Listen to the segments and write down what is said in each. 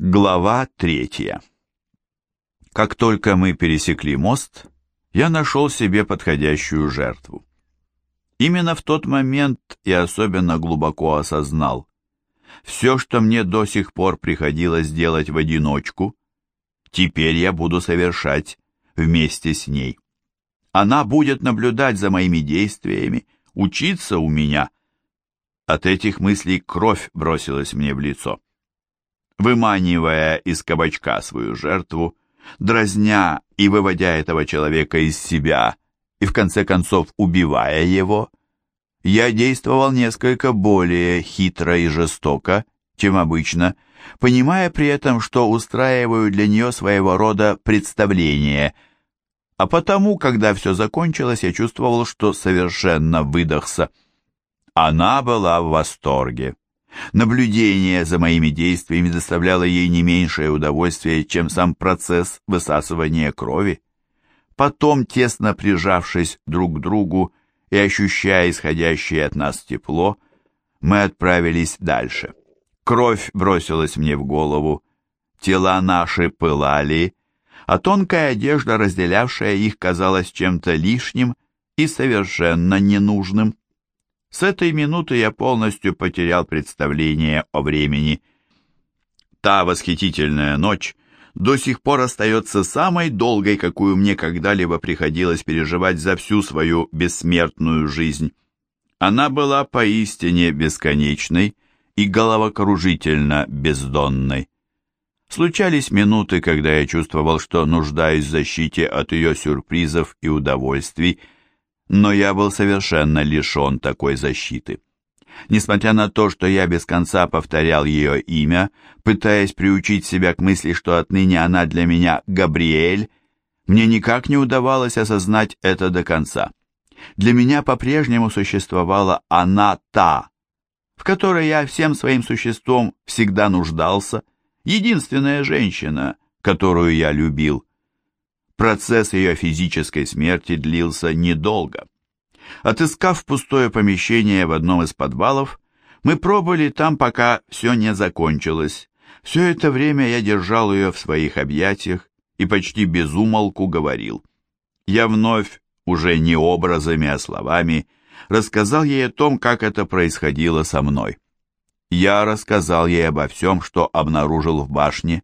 Глава третья. Как только мы пересекли мост, я нашел себе подходящую жертву. Именно в тот момент я особенно глубоко осознал, все, что мне до сих пор приходилось делать в одиночку, теперь я буду совершать вместе с ней. Она будет наблюдать за моими действиями, учиться у меня. От этих мыслей кровь бросилась мне в лицо выманивая из кабачка свою жертву, дразня и выводя этого человека из себя и в конце концов убивая его, я действовал несколько более хитро и жестоко, чем обычно, понимая при этом, что устраиваю для нее своего рода представление, а потому, когда все закончилось, я чувствовал, что совершенно выдохся. Она была в восторге. Наблюдение за моими действиями доставляло ей не меньшее удовольствие, чем сам процесс высасывания крови. Потом, тесно прижавшись друг к другу и ощущая исходящее от нас тепло, мы отправились дальше. Кровь бросилась мне в голову, тела наши пылали, а тонкая одежда, разделявшая их, казалась чем-то лишним и совершенно ненужным. С этой минуты я полностью потерял представление о времени. Та восхитительная ночь до сих пор остается самой долгой, какую мне когда-либо приходилось переживать за всю свою бессмертную жизнь. Она была поистине бесконечной и головокружительно бездонной. Случались минуты, когда я чувствовал, что нуждаюсь в защите от ее сюрпризов и удовольствий, но я был совершенно лишен такой защиты. Несмотря на то, что я без конца повторял ее имя, пытаясь приучить себя к мысли, что отныне она для меня Габриэль, мне никак не удавалось осознать это до конца. Для меня по-прежнему существовала она та, в которой я всем своим существом всегда нуждался, единственная женщина, которую я любил. Процесс ее физической смерти длился недолго. Отыскав пустое помещение в одном из подвалов, мы пробыли там, пока все не закончилось. Все это время я держал ее в своих объятиях и почти без умолку говорил. Я вновь, уже не образами, а словами, рассказал ей о том, как это происходило со мной. Я рассказал ей обо всем, что обнаружил в башне,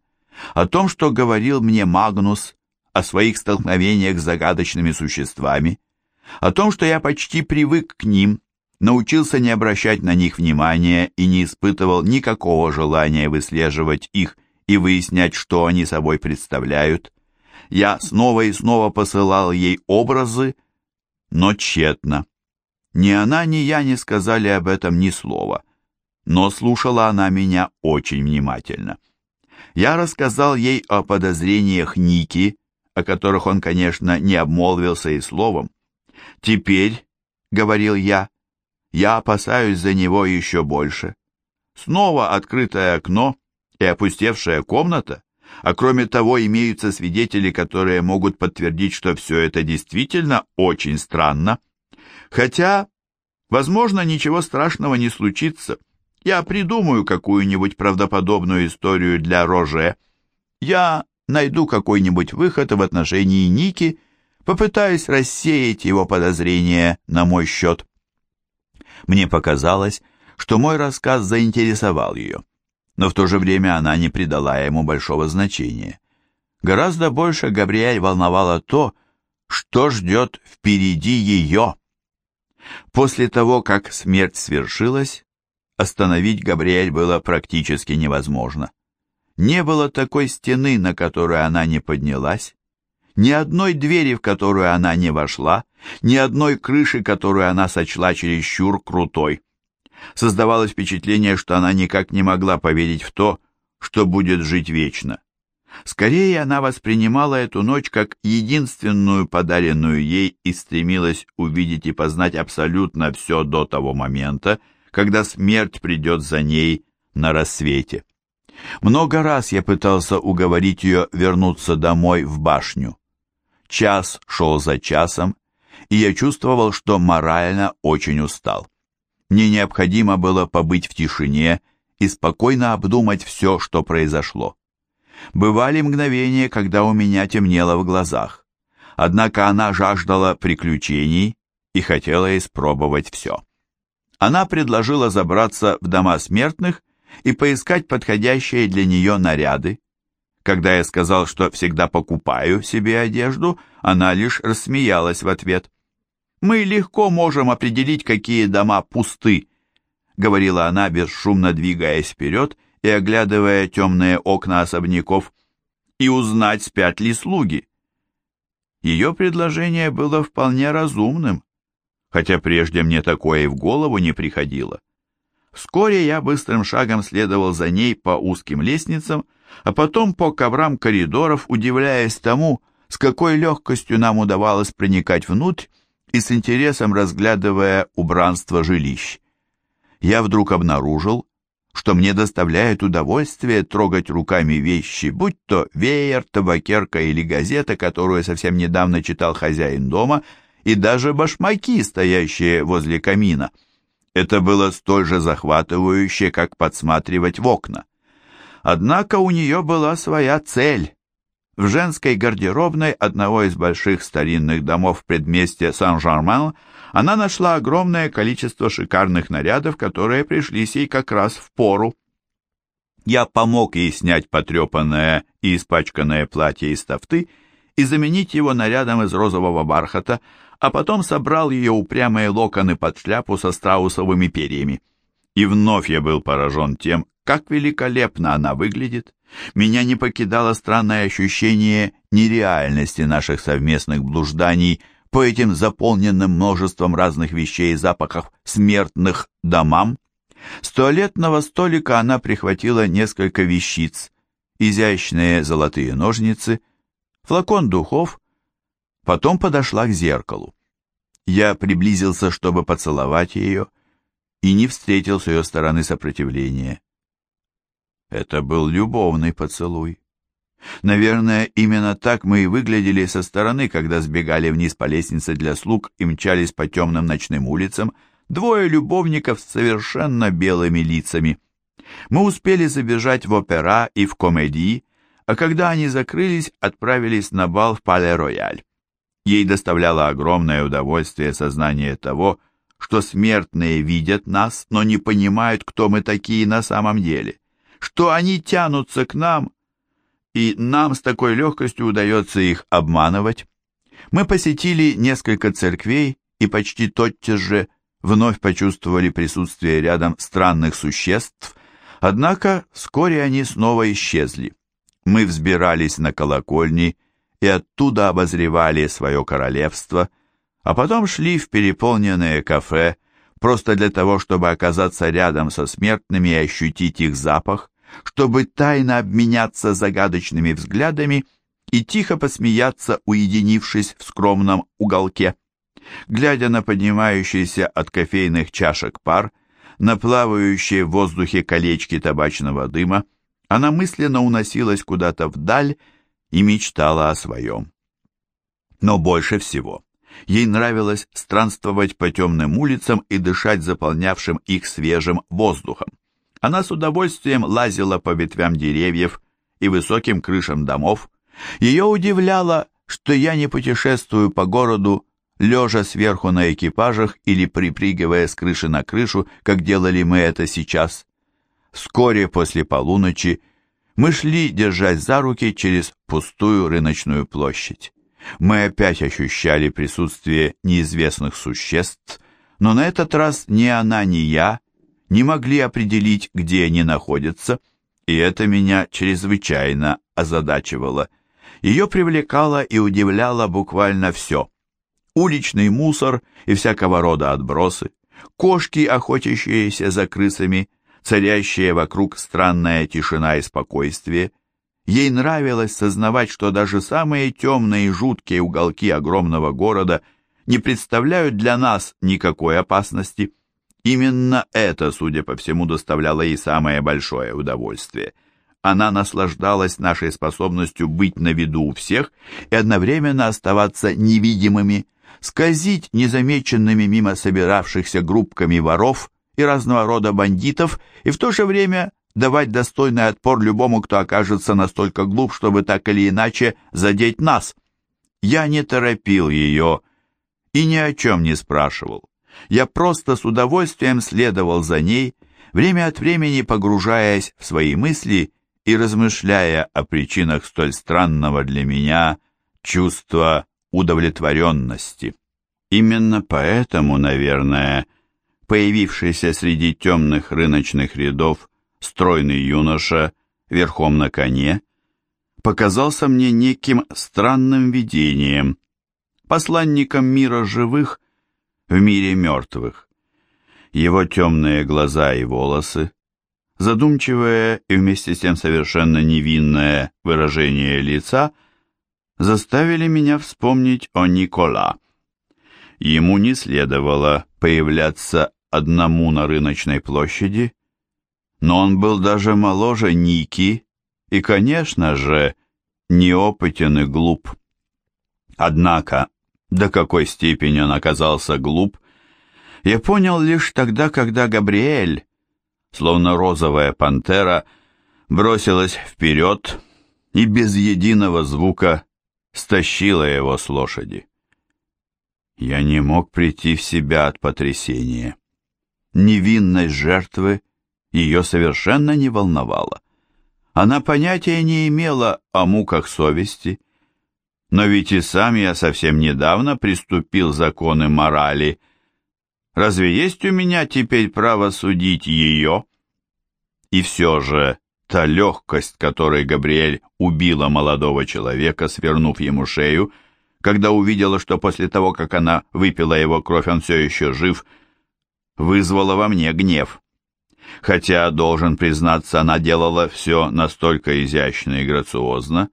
о том, что говорил мне Магнус, о своих столкновениях с загадочными существами, о том, что я почти привык к ним, научился не обращать на них внимания и не испытывал никакого желания выслеживать их и выяснять, что они собой представляют. Я снова и снова посылал ей образы, но тщетно. Ни она, ни я не сказали об этом ни слова, но слушала она меня очень внимательно. Я рассказал ей о подозрениях Ники, о которых он, конечно, не обмолвился и словом. «Теперь, — говорил я, — я опасаюсь за него еще больше. Снова открытое окно и опустевшая комната, а кроме того имеются свидетели, которые могут подтвердить, что все это действительно очень странно. Хотя, возможно, ничего страшного не случится. Я придумаю какую-нибудь правдоподобную историю для Роже. Я найду какой-нибудь выход в отношении Ники, попытаюсь рассеять его подозрения на мой счет. Мне показалось, что мой рассказ заинтересовал ее, но в то же время она не придала ему большого значения. Гораздо больше Габриэль волновало то, что ждет впереди ее. После того, как смерть свершилась, остановить Габриэль было практически невозможно. Не было такой стены, на которую она не поднялась, ни одной двери, в которую она не вошла, ни одной крыши, которую она сочла чересчур крутой. Создавалось впечатление, что она никак не могла поверить в то, что будет жить вечно. Скорее, она воспринимала эту ночь как единственную подаренную ей и стремилась увидеть и познать абсолютно все до того момента, когда смерть придет за ней на рассвете. Много раз я пытался уговорить ее вернуться домой в башню. Час шел за часом, и я чувствовал, что морально очень устал. Мне необходимо было побыть в тишине и спокойно обдумать все, что произошло. Бывали мгновения, когда у меня темнело в глазах. Однако она жаждала приключений и хотела испробовать все. Она предложила забраться в дома смертных и поискать подходящие для нее наряды. Когда я сказал, что всегда покупаю себе одежду, она лишь рассмеялась в ответ. «Мы легко можем определить, какие дома пусты», — говорила она, бесшумно двигаясь вперед и оглядывая темные окна особняков, «и узнать, спят ли слуги». Ее предложение было вполне разумным, хотя прежде мне такое и в голову не приходило. Вскоре я быстрым шагом следовал за ней по узким лестницам, а потом по коврам коридоров, удивляясь тому, с какой легкостью нам удавалось проникать внутрь и с интересом разглядывая убранство жилищ. Я вдруг обнаружил, что мне доставляет удовольствие трогать руками вещи, будь то веер, табакерка или газета, которую совсем недавно читал хозяин дома, и даже башмаки, стоящие возле камина — это было столь же захватывающе, как подсматривать в окна. Однако у нее была своя цель. В женской гардеробной одного из больших старинных домов в предместье Сан-Жермен она нашла огромное количество шикарных нарядов, которые пришлись ей как раз в пору. Я помог ей снять потрепанное и испачканное платье из тафты и заменить его нарядом из розового бархата, а потом собрал ее упрямые локоны под шляпу со страусовыми перьями. И вновь я был поражен тем, как великолепно она выглядит. Меня не покидало странное ощущение нереальности наших совместных блужданий по этим заполненным множеством разных вещей и запахов смертных домам. С туалетного столика она прихватила несколько вещиц, изящные золотые ножницы, флакон духов Потом подошла к зеркалу. Я приблизился, чтобы поцеловать ее, и не встретил с ее стороны сопротивления. Это был любовный поцелуй. Наверное, именно так мы и выглядели со стороны, когда сбегали вниз по лестнице для слуг и мчались по темным ночным улицам, двое любовников с совершенно белыми лицами. Мы успели забежать в опера и в комедии, а когда они закрылись, отправились на бал в Пале-Рояль. Ей доставляло огромное удовольствие сознание того, что смертные видят нас, но не понимают, кто мы такие на самом деле, что они тянутся к нам, и нам с такой легкостью удается их обманывать. Мы посетили несколько церквей и почти тотчас же вновь почувствовали присутствие рядом странных существ, однако вскоре они снова исчезли. Мы взбирались на колокольни и оттуда обозревали свое королевство, а потом шли в переполненное кафе, просто для того, чтобы оказаться рядом со смертными и ощутить их запах, чтобы тайно обменяться загадочными взглядами и тихо посмеяться, уединившись в скромном уголке. Глядя на поднимающийся от кофейных чашек пар, на плавающие в воздухе колечки табачного дыма, она мысленно уносилась куда-то вдаль и мечтала о своем. Но больше всего ей нравилось странствовать по темным улицам и дышать заполнявшим их свежим воздухом. Она с удовольствием лазила по ветвям деревьев и высоким крышам домов. Ее удивляло, что я не путешествую по городу, лежа сверху на экипажах или припрыгивая с крыши на крышу, как делали мы это сейчас. Вскоре после полуночи мы шли, держась за руки, через пустую рыночную площадь. Мы опять ощущали присутствие неизвестных существ, но на этот раз ни она, ни я не могли определить, где они находятся, и это меня чрезвычайно озадачивало. Ее привлекало и удивляло буквально все. Уличный мусор и всякого рода отбросы, кошки, охотящиеся за крысами, царящая вокруг странная тишина и спокойствие. Ей нравилось сознавать, что даже самые темные и жуткие уголки огромного города не представляют для нас никакой опасности. Именно это, судя по всему, доставляло ей самое большое удовольствие. Она наслаждалась нашей способностью быть на виду у всех и одновременно оставаться невидимыми, скользить незамеченными мимо собиравшихся группками воров и разного рода бандитов, и в то же время давать достойный отпор любому, кто окажется настолько глуп, чтобы так или иначе задеть нас. Я не торопил ее и ни о чем не спрашивал. Я просто с удовольствием следовал за ней, время от времени погружаясь в свои мысли и размышляя о причинах столь странного для меня чувства удовлетворенности. Именно поэтому, наверное, появившийся среди темных рыночных рядов стройный юноша верхом на коне показался мне неким странным видением, посланником мира живых в мире мертвых. Его темные глаза и волосы, задумчивое и вместе с тем совершенно невинное выражение лица заставили меня вспомнить о Никола. Ему не следовало появляться одному на рыночной площади, но он был даже моложе Ники и, конечно же, неопытен и глуп. Однако, до какой степени он оказался глуп, я понял лишь тогда, когда Габриэль, словно розовая пантера, бросилась вперед и без единого звука стащила его с лошади. Я не мог прийти в себя от потрясения. Невинность жертвы ее совершенно не волновала. Она понятия не имела о муках совести, но ведь и сам я совсем недавно приступил законы морали. Разве есть у меня теперь право судить ее? И все же та легкость, которой Габриэль убила молодого человека, свернув ему шею, когда увидела, что после того, как она выпила его кровь, он все еще жив, вызвала во мне гнев. Хотя, должен признаться, она делала все настолько изящно и грациозно,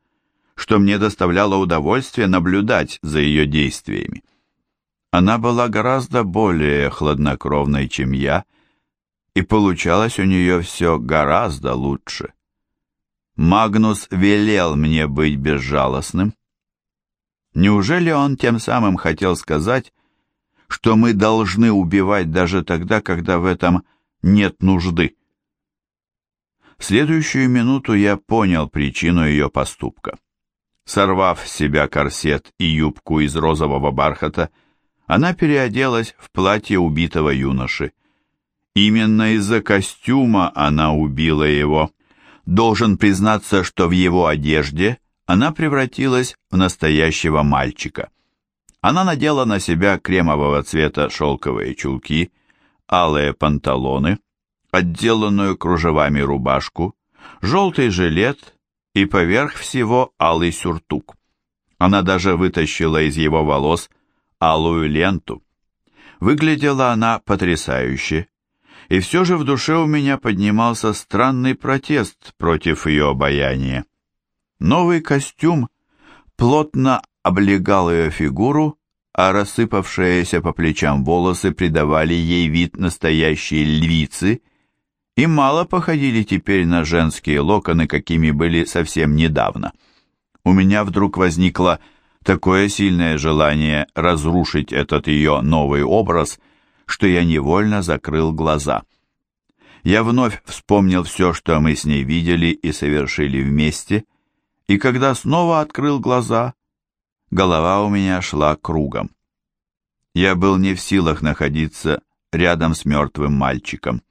что мне доставляло удовольствие наблюдать за ее действиями. Она была гораздо более хладнокровной, чем я, и получалось у нее все гораздо лучше. Магнус велел мне быть безжалостным, Неужели он тем самым хотел сказать, что мы должны убивать даже тогда, когда в этом нет нужды? В следующую минуту я понял причину ее поступка. Сорвав с себя корсет и юбку из розового бархата, она переоделась в платье убитого юноши. Именно из-за костюма она убила его. Должен признаться, что в его одежде она превратилась в настоящего мальчика. Она надела на себя кремового цвета шелковые чулки, алые панталоны, отделанную кружевами рубашку, желтый жилет и поверх всего алый сюртук. Она даже вытащила из его волос алую ленту. Выглядела она потрясающе, и все же в душе у меня поднимался странный протест против ее обаяния. Новый костюм плотно облегал ее фигуру, а рассыпавшиеся по плечам волосы придавали ей вид настоящей львицы и мало походили теперь на женские локоны, какими были совсем недавно. У меня вдруг возникло такое сильное желание разрушить этот ее новый образ, что я невольно закрыл глаза. Я вновь вспомнил все, что мы с ней видели и совершили вместе, и когда снова открыл глаза, голова у меня шла кругом. Я был не в силах находиться рядом с мертвым мальчиком.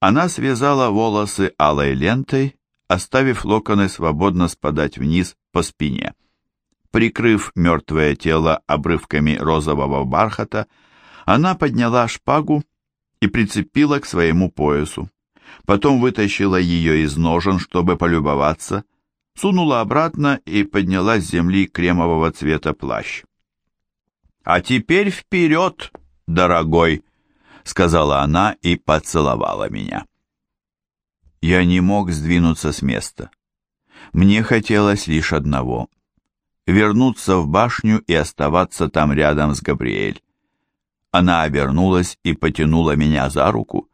Она связала волосы алой лентой, оставив локоны свободно спадать вниз по спине. Прикрыв мертвое тело обрывками розового бархата, она подняла шпагу и прицепила к своему поясу. Потом вытащила ее из ножен, чтобы полюбоваться, сунула обратно и подняла с земли кремового цвета плащ. «А теперь вперед, дорогой!» — сказала она и поцеловала меня. Я не мог сдвинуться с места. Мне хотелось лишь одного — вернуться в башню и оставаться там рядом с Габриэль. Она обернулась и потянула меня за руку,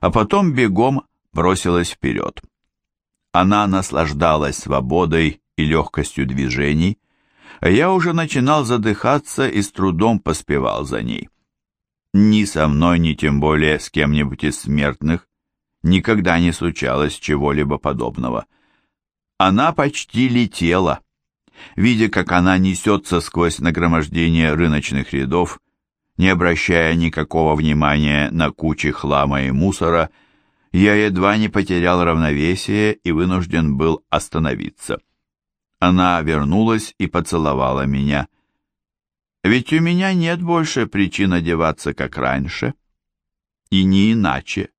а потом бегом бросилась вперед. Она наслаждалась свободой и легкостью движений, а я уже начинал задыхаться и с трудом поспевал за ней. Ни со мной, ни тем более с кем-нибудь из смертных Никогда не случалось чего-либо подобного. Она почти летела. Видя, как она несется сквозь нагромождение рыночных рядов, не обращая никакого внимания на кучи хлама и мусора, я едва не потерял равновесие и вынужден был остановиться. Она вернулась и поцеловала меня. Ведь у меня нет больше причин одеваться, как раньше. И не иначе.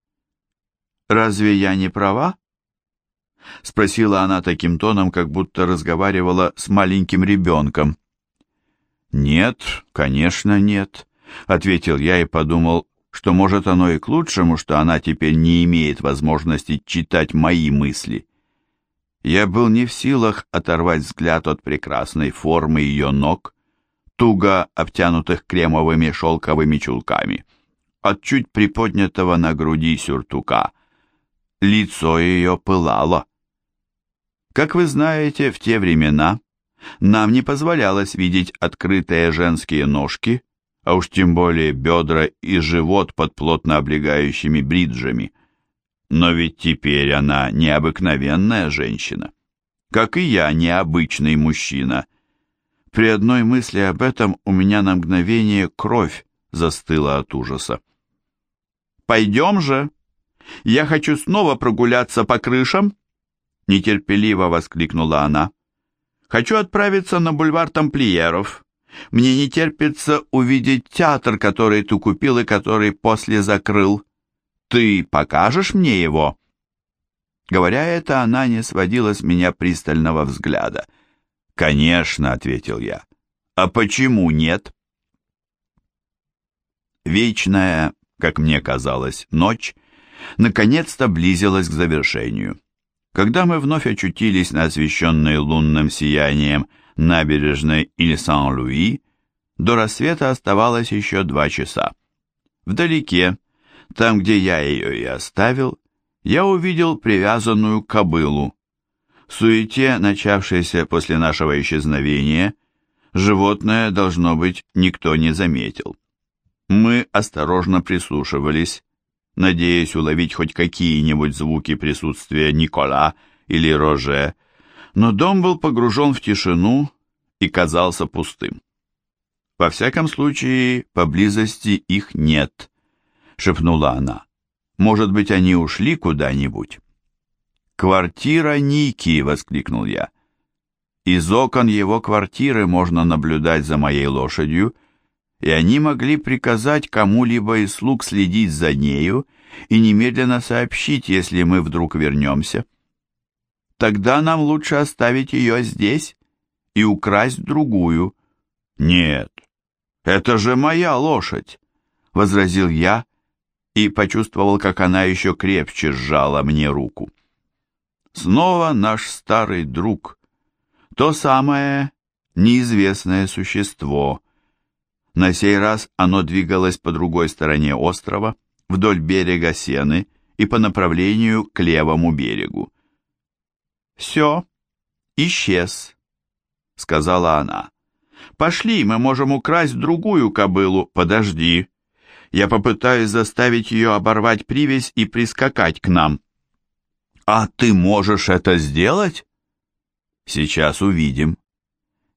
Разве я не права? Спросила она таким тоном, как будто разговаривала с маленьким ребенком. Нет, конечно, нет, ответил я и подумал, что может оно и к лучшему, что она теперь не имеет возможности читать мои мысли. Я был не в силах оторвать взгляд от прекрасной формы ее ног, туго обтянутых кремовыми шелковыми чулками, от чуть приподнятого на груди сюртука. Лицо ее пылало. Как вы знаете, в те времена нам не позволялось видеть открытые женские ножки, а уж тем более бедра и живот под плотно облегающими бриджами. Но ведь теперь она необыкновенная женщина, как и я необычный мужчина — при одной мысли об этом у меня на мгновение кровь застыла от ужаса. «Пойдем же! Я хочу снова прогуляться по крышам!» Нетерпеливо воскликнула она. «Хочу отправиться на бульвар тамплиеров. Мне не терпится увидеть театр, который ты купил и который после закрыл. Ты покажешь мне его?» Говоря это, она не сводила с меня пристального взгляда — «Конечно», — ответил я. «А почему нет?» Вечная, как мне казалось, ночь наконец-то близилась к завершению. Когда мы вновь очутились на освещенной лунным сиянием набережной Иль-Сан-Луи, до рассвета оставалось еще два часа. Вдалеке, там, где я ее и оставил, я увидел привязанную кобылу, суете, начавшейся после нашего исчезновения, животное, должно быть, никто не заметил. Мы осторожно прислушивались, надеясь уловить хоть какие-нибудь звуки присутствия Никола или Роже, но дом был погружен в тишину и казался пустым. «Во всяком случае, поблизости их нет», — шепнула она. «Может быть, они ушли куда-нибудь?» «Квартира Ники!» — воскликнул я. Из окон его квартиры можно наблюдать за моей лошадью, и они могли приказать кому-либо из слуг следить за нею и немедленно сообщить, если мы вдруг вернемся. Тогда нам лучше оставить ее здесь и украсть другую. Нет, это же моя лошадь, — возразил я и почувствовал, как она еще крепче сжала мне руку. Снова наш старый друг, то самое неизвестное существо. На сей раз оно двигалось по другой стороне острова, вдоль берега Сены и по направлению к левому берегу. «Все, исчез», — сказала она. «Пошли, мы можем украсть другую кобылу. Подожди. Я попытаюсь заставить ее оборвать привязь и прискакать к нам». «А ты можешь это сделать?» «Сейчас увидим».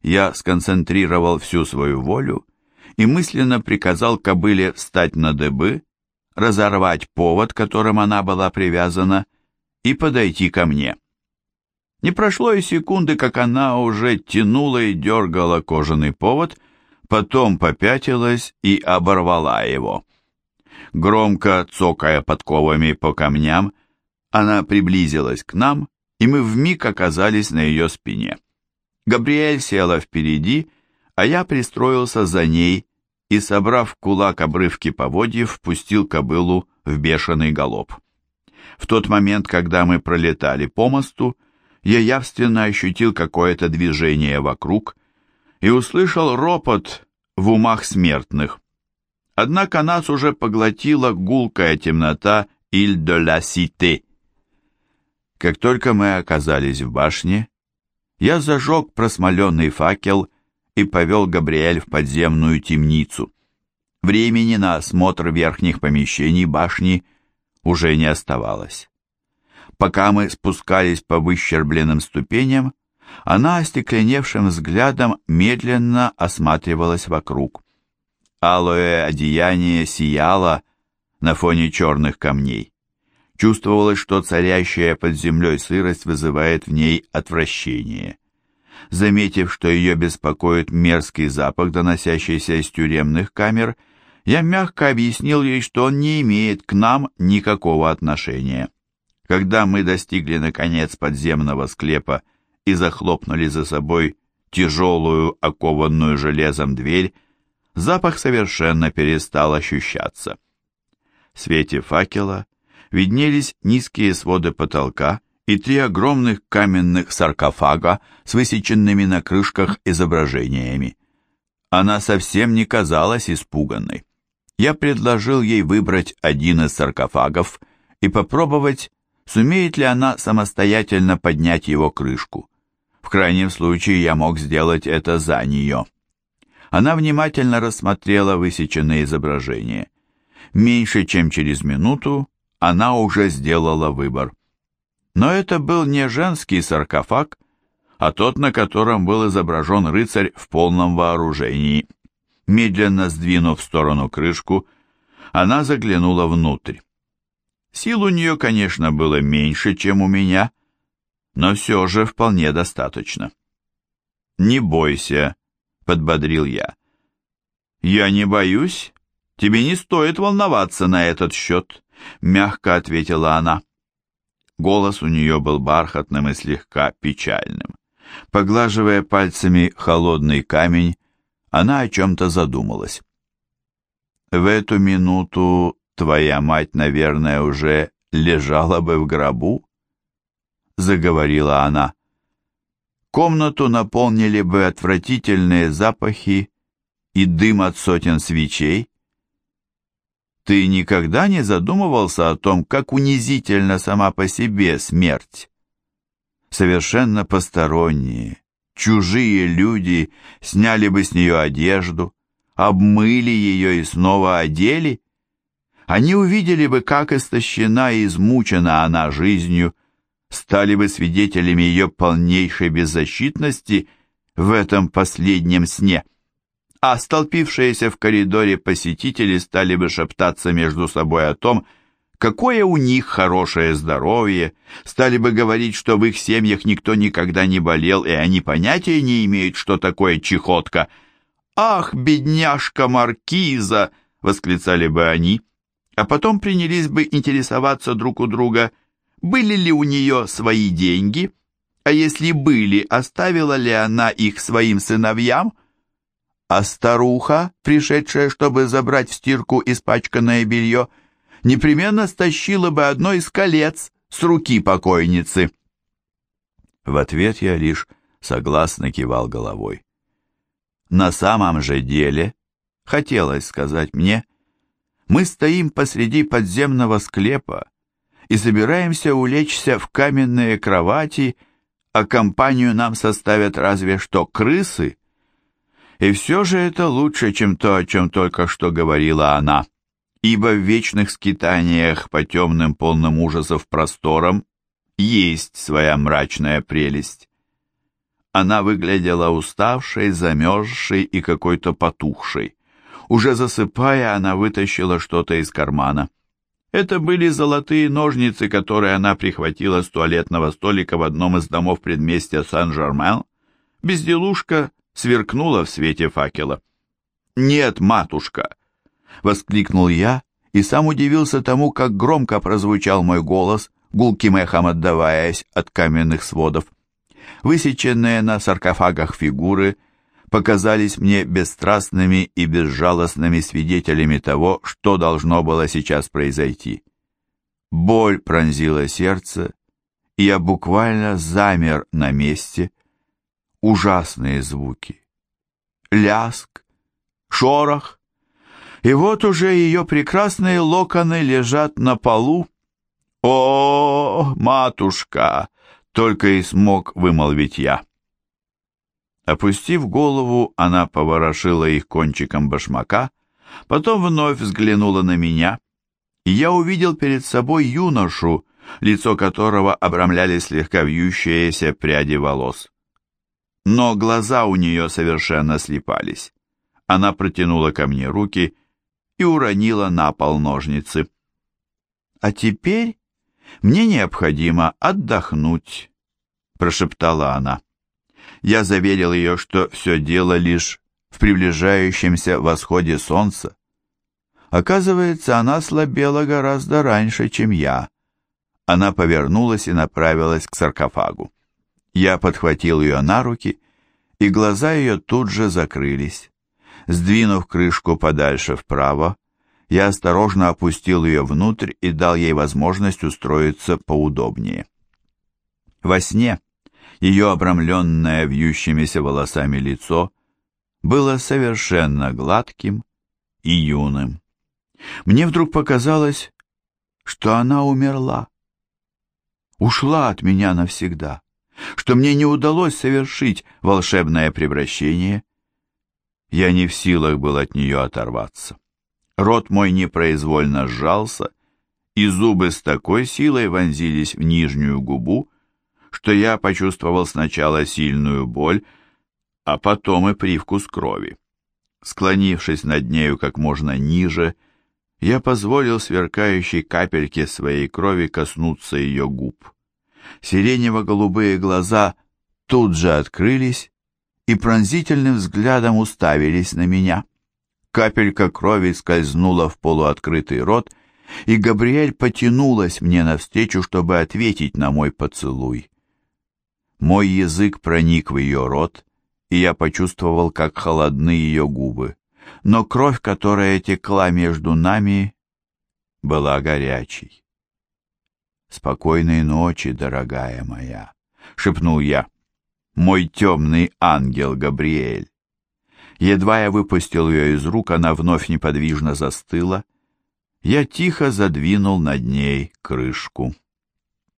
Я сконцентрировал всю свою волю и мысленно приказал кобыле встать на дыбы, разорвать повод, которым она была привязана, и подойти ко мне. Не прошло и секунды, как она уже тянула и дергала кожаный повод, потом попятилась и оборвала его. Громко цокая подковами по камням, она приблизилась к нам, и мы вмиг оказались на ее спине. Габриэль села впереди, а я пристроился за ней и, собрав кулак обрывки поводьев, впустил кобылу в бешеный галоп. В тот момент, когда мы пролетали по мосту, я явственно ощутил какое-то движение вокруг и услышал ропот в умах смертных. Однако нас уже поглотила гулкая темнота Иль-де-ла-Сите. Как только мы оказались в башне, я зажег просмоленный факел и повел Габриэль в подземную темницу. Времени на осмотр верхних помещений башни уже не оставалось. Пока мы спускались по выщербленным ступеням, она остекленевшим взглядом медленно осматривалась вокруг. Алое одеяние сияло на фоне черных камней. Чувствовалось, что царящая под землей сырость вызывает в ней отвращение. Заметив, что ее беспокоит мерзкий запах, доносящийся из тюремных камер, я мягко объяснил ей, что он не имеет к нам никакого отношения. Когда мы достигли, наконец, подземного склепа и захлопнули за собой тяжелую, окованную железом дверь, запах совершенно перестал ощущаться. В свете факела виднелись низкие своды потолка и три огромных каменных саркофага с высеченными на крышках изображениями. Она совсем не казалась испуганной. Я предложил ей выбрать один из саркофагов и попробовать сумеет ли она самостоятельно поднять его крышку. В крайнем случае я мог сделать это за нее. Она внимательно рассмотрела высеченные изображения. Меньше чем через минуту она уже сделала выбор. Но это был не женский саркофаг, а тот, на котором был изображен рыцарь в полном вооружении. Медленно сдвинув в сторону крышку, она заглянула внутрь. Сил у нее, конечно, было меньше, чем у меня, но все же вполне достаточно. «Не бойся», — подбодрил я. «Я не боюсь. Тебе не стоит волноваться на этот счет», — мягко ответила она. Голос у нее был бархатным и слегка печальным. Поглаживая пальцами холодный камень, она о чем-то задумалась. В эту минуту твоя мать, наверное, уже лежала бы в гробу?» Заговорила она. Комнату наполнили бы отвратительные запахи и дым от сотен свечей. Ты никогда не задумывался о том, как унизительна сама по себе смерть? Совершенно посторонние, чужие люди сняли бы с нее одежду, обмыли ее и снова одели, они увидели бы, как истощена и измучена она жизнью, стали бы свидетелями ее полнейшей беззащитности в этом последнем сне. А столпившиеся в коридоре посетители стали бы шептаться между собой о том, какое у них хорошее здоровье, стали бы говорить, что в их семьях никто никогда не болел, и они понятия не имеют, что такое чехотка. «Ах, бедняжка Маркиза!» — восклицали бы они а потом принялись бы интересоваться друг у друга, были ли у нее свои деньги, а если были, оставила ли она их своим сыновьям, а старуха, пришедшая, чтобы забрать в стирку испачканное белье, непременно стащила бы одно из колец с руки покойницы. В ответ я лишь согласно кивал головой. На самом же деле, хотелось сказать мне, — мы стоим посреди подземного склепа и собираемся улечься в каменные кровати, а компанию нам составят разве что крысы. И все же это лучше, чем то, о чем только что говорила она, ибо в вечных скитаниях по темным полным ужасов просторам есть своя мрачная прелесть. Она выглядела уставшей, замерзшей и какой-то потухшей. Уже засыпая, она вытащила что-то из кармана. Это были золотые ножницы, которые она прихватила с туалетного столика в одном из домов предместья Сан-Жермен. Безделушка сверкнула в свете факела. «Нет, матушка!» — воскликнул я и сам удивился тому, как громко прозвучал мой голос, гулким эхом отдаваясь от каменных сводов. Высеченные на саркофагах фигуры — показались мне бесстрастными и безжалостными свидетелями того, что должно было сейчас произойти. Боль пронзила сердце, и я буквально замер на месте. Ужасные звуки. Ляск, шорох, и вот уже ее прекрасные локоны лежат на полу. «О, матушка!» — только и смог вымолвить я. Опустив голову, она поворошила их кончиком башмака, потом вновь взглянула на меня, и я увидел перед собой юношу, лицо которого обрамляли слегка вьющиеся пряди волос. Но глаза у нее совершенно слепались. Она протянула ко мне руки и уронила на пол ножницы. «А теперь мне необходимо отдохнуть», — прошептала она. Я заверил ее, что все дело лишь в приближающемся восходе солнца. Оказывается, она слабела гораздо раньше, чем я. Она повернулась и направилась к саркофагу. Я подхватил ее на руки, и глаза ее тут же закрылись. Сдвинув крышку подальше вправо, я осторожно опустил ее внутрь и дал ей возможность устроиться поудобнее. Во сне ее обрамленное вьющимися волосами лицо было совершенно гладким и юным. Мне вдруг показалось, что она умерла, ушла от меня навсегда, что мне не удалось совершить волшебное превращение. Я не в силах был от нее оторваться. Рот мой непроизвольно сжался, и зубы с такой силой вонзились в нижнюю губу, что я почувствовал сначала сильную боль, а потом и привкус крови. Склонившись над нею как можно ниже, я позволил сверкающей капельке своей крови коснуться ее губ. Сиренево-голубые глаза тут же открылись и пронзительным взглядом уставились на меня. Капелька крови скользнула в полуоткрытый рот, и Габриэль потянулась мне навстречу, чтобы ответить на мой поцелуй. Мой язык проник в ее рот, и я почувствовал, как холодны ее губы. Но кровь, которая текла между нами, была горячей. «Спокойной ночи, дорогая моя», — шепнул я. «Мой темный ангел Габриэль». Едва я выпустил ее из рук, она вновь неподвижно застыла. Я тихо задвинул над ней крышку.